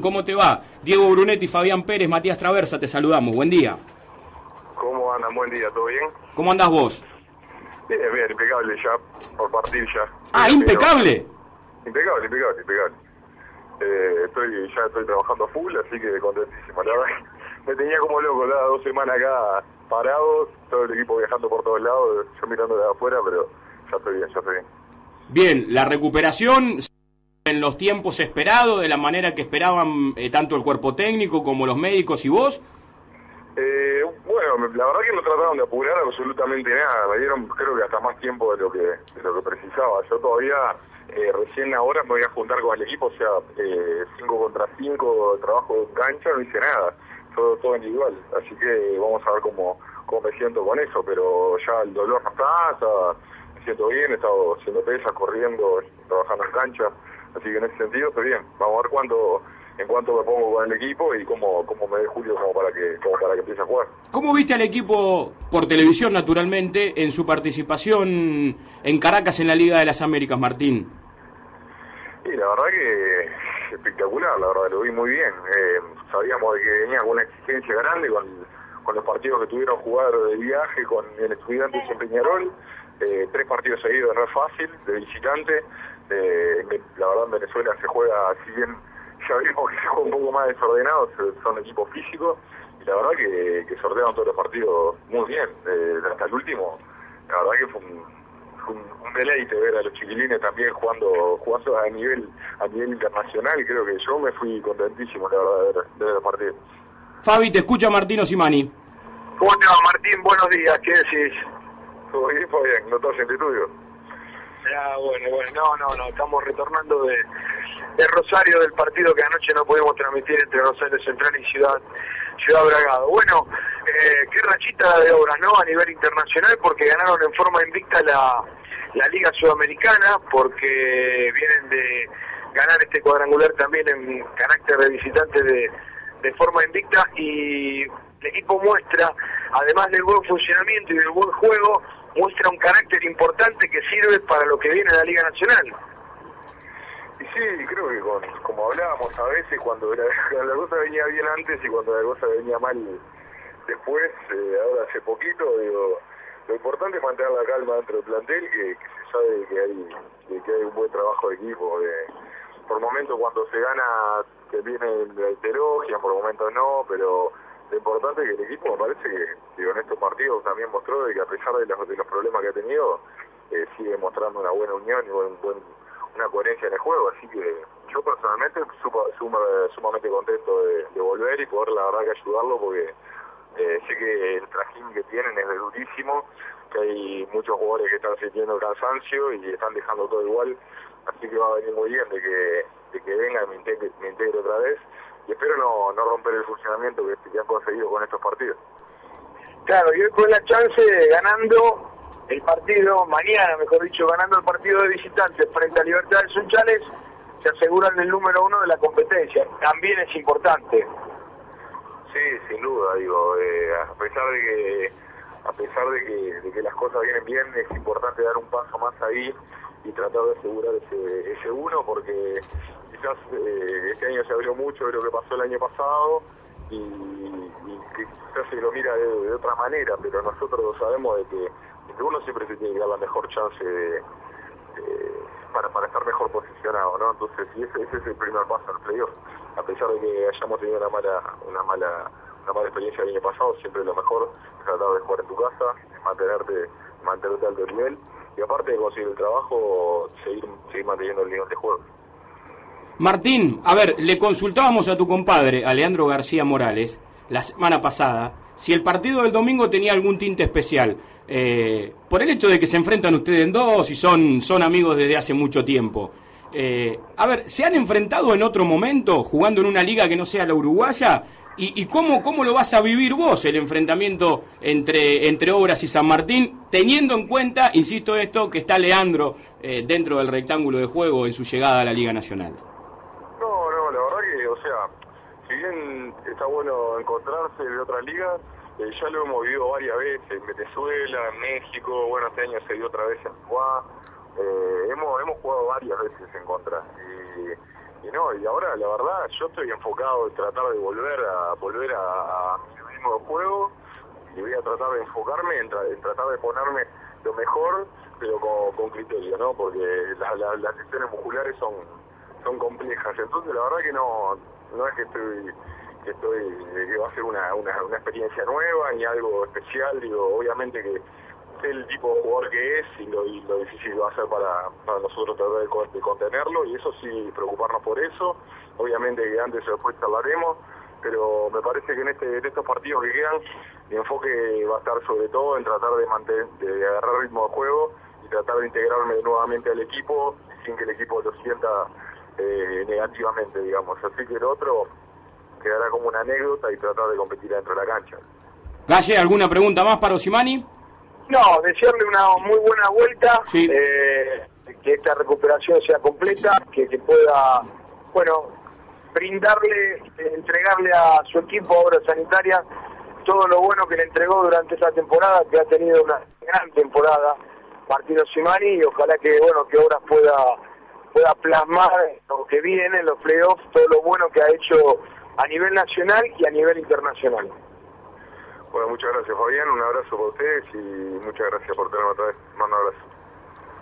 ¿Cómo te va? Diego Brunetti, Fabián Pérez, Matías Traversa, te saludamos. Buen día. ¿Cómo andan? Buen día, ¿todo bien? ¿Cómo andás vos? Bien, bien, impecable ya, por partir ya. Ah, impecable. Impecable, impecable, impecable. Eh, estoy, ya estoy trabajando a full, así que contentísimo. La verdad, me tenía como loco, las dos semanas acá parados, todo el equipo viajando por todos lados, yo mirando de afuera, pero ya estoy bien, ya estoy bien. Bien, la recuperación en los tiempos esperados, de la manera que esperaban eh, tanto el cuerpo técnico como los médicos y vos? Eh, bueno, la verdad que no trataron de apurar absolutamente nada, me dieron creo que hasta más tiempo de lo que, de lo que precisaba. Yo todavía, eh, recién ahora me voy a juntar con el equipo, o sea, 5 contra 5, trabajo en cancha, no hice nada, todo, todo individual. Así que vamos a ver cómo, cómo me siento con eso, pero ya el dolor no está, me siento bien, he estado haciendo pesas, corriendo, trabajando en cancha. Así que en ese sentido estoy bien. Vamos a ver cuándo, en cuánto me pongo con el equipo y cómo, cómo me dé Julio como para que como para que empiece a jugar. ¿Cómo viste al equipo por televisión, naturalmente, en su participación en Caracas en la Liga de las Américas, Martín? Y la verdad que espectacular, la verdad, lo vi muy bien. Eh, sabíamos de que venía con una exigencia grande con, con los partidos que tuvieron jugar de viaje con el estudiante en Peñarol. Eh, tres partidos seguidos no es fácil, de visitante. Eh, la verdad en Venezuela se juega, si bien ya vimos que se juega un poco más desordenado, son equipos físicos, y la verdad que, que sortearon todos los partidos muy bien, eh, hasta el último. La verdad que fue un, un, deleite ver a los chiquilines también jugando jugando a nivel a nivel internacional, creo que yo me fui contentísimo la verdad de ver, de ver el partido. Fabi, te escucha Martino Simani. ¿Cómo te va Martín? Buenos días, ¿qué decís? Todo bien, todo bien, no estás en estudio. Ah, bueno, bueno, no, no, no, estamos retornando de, de, Rosario del partido que anoche no pudimos transmitir entre Rosario Central y Ciudad Ciudad Bragado. Bueno, eh, qué rachita de obras, ¿no? A nivel internacional, porque ganaron en forma invicta la, la Liga Sudamericana, porque vienen de ganar este cuadrangular también en carácter de visitante de, de forma invicta y el equipo muestra, además del buen funcionamiento y del buen juego, muestra un carácter importante que sirve para lo que viene de la Liga Nacional. Y sí, creo que con, como hablábamos a veces, cuando la, cosa venía bien antes y cuando la cosa venía mal después, eh, ahora hace poquito, digo, lo importante es mantener la calma dentro del plantel, que, se sabe que hay, que hay un buen trabajo de equipo. por momentos cuando se gana, que viene la elogian, por momentos no, pero lo importante es que el equipo me parece que digo, en estos partidos también mostró de que a pesar de los, problemas que ha tenido, eh, sigue mostrando una buena unión y un buen, una coherencia en el juego, así que yo personalmente sumamente contento de, volver y poder la verdad que ayudarlo porque eh, sé que el trajín que tienen es durísimo, que hay muchos jugadores que están sintiendo cansancio y están dejando todo igual, así que va a venir muy bien de que, de que venga y me integre, me integre otra vez y espero no, no romper el funcionamiento que, han conseguido con estos partidos. Claro, y hoy con la chance de ganando el partido, mañana mejor dicho, ganando el partido de visitantes frente a Libertad de Sunchales, se aseguran el número uno de la competencia. También es importante. Sí, sin duda, digo, eh, a pesar de que a pesar de que, de que las cosas vienen bien, es importante dar un paso más ahí y tratar de asegurar ese, ese uno porque quizás eh, este año se abrió mucho de lo que pasó el año pasado y, quizás se lo mira de, otra manera, pero nosotros sabemos de que, uno siempre se tiene que dar la mejor chance de, para, para estar mejor posicionado, ¿no? Entonces, y ese, ese es el primer paso al playoff. A pesar de que hayamos tenido una mala, una mala, una mala experiencia el año pasado, siempre lo mejor es tratar de jugar en tu casa, mantenerte, mantenerte alto nivel y aparte de conseguir el trabajo, seguir, seguir manteniendo el nivel de juego. Martín, a ver, le consultábamos a tu compadre, a Leandro García Morales, la semana pasada, si el partido del domingo tenía algún tinte especial, eh, por el hecho de que se enfrentan ustedes en dos y son, son amigos desde hace mucho tiempo. Eh, a ver, ¿se han enfrentado en otro momento jugando en una liga que no sea la uruguaya? ¿Y, cómo, cómo, lo vas a vivir vos el enfrentamiento entre, entre Obras y San Martín, teniendo en cuenta, insisto esto, que está Leandro eh, dentro del rectángulo de juego en su llegada a la Liga Nacional? Está bueno encontrarse de otra liga, eh, ya lo hemos vivido varias veces, en Venezuela, en México, bueno, este año se dio otra vez en Juá, eh, hemos, hemos jugado varias veces en contra. Y, y no, y ahora la verdad yo estoy enfocado en tratar de volver a volver a, mi de juego y voy a tratar de enfocarme en, tratar de ponerme lo mejor, pero con, criterio, ¿no? Porque las sesiones musculares son son complejas, entonces la verdad que no no es que estoy que estoy que va a ser una, una, una experiencia nueva ni algo especial, digo, obviamente que el tipo de jugador que es y lo, difícil va a ser para, para nosotros tratar de, contenerlo y eso sí, preocuparnos por eso. Obviamente que antes o después hablaremos, pero me parece que en, este, en estos partidos que quedan, mi enfoque va a estar sobre todo en tratar de, mantener, de agarrar ritmo de juego y tratar de integrarme nuevamente al equipo sin que el equipo lo sienta eh, negativamente, digamos. Así que el otro quedará como una anécdota y tratar de competir dentro de la cancha. Galle, ¿alguna pregunta más para Osimani? No, desearle una muy buena vuelta, eh, que esta recuperación sea completa, que, pueda, bueno, brindarle, entregarle a su equipo obra sanitaria todo lo bueno que le entregó durante esta temporada, que ha tenido una gran temporada Martino Simani y ojalá que bueno que Obras pueda pueda plasmar lo que viene en los playoffs, todo lo bueno que ha hecho a nivel nacional y a nivel internacional. Bueno, muchas gracias Fabián, un abrazo para ustedes y muchas gracias por tenerme otra vez. Mando abrazo.